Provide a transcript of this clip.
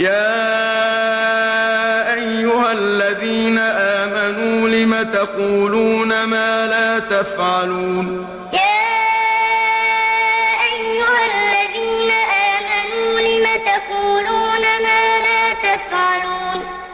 يَا أَيُّهَا الَّذِينَ آمَنُوا لِمَ تَقُولُونَ مَا لَا تَفْعَلُونَ؟ يَا أَيُّهَا الَّذِينَ آمَنُوا لِمَ تَقُولُونَ مَا لَا تَفْعَلُونَ؟